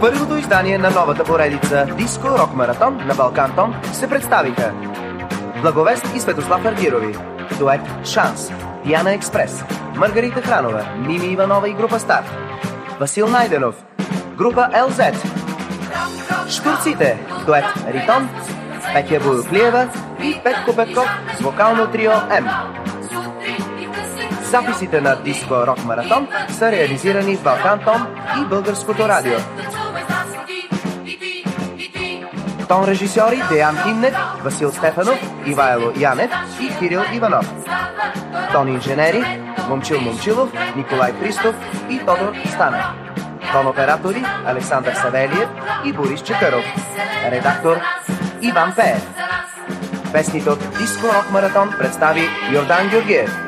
първото издание на новата поредица Диско Рок Маратон на Балкантон се представиха. Благовест и Светослав Аргирови, дует Шанс, Диана Експрес, Маргарита Хранова, Мими Иванова и група Стар, Васил Найденов, група ЛЗ, Штурците, дует Ритон, Петя Боюклиева и Петко Петков. С вокално трио М. Записите на Диско Рок Маратон са реализирани в Балкан Том и Българското радио. Тон режисьори Деян Тимнев, Васил Стефанов, Ивайло Янев и Кирил Иванов. Тон инженери Момчил Момчилов, Николай Христов и Тодор Станев. Тон оператори Александър Савелиев и Борис Чекаров. Редактор Иван Пеев. Песните от Диско Рок Маратон представи Йордан Георгиев.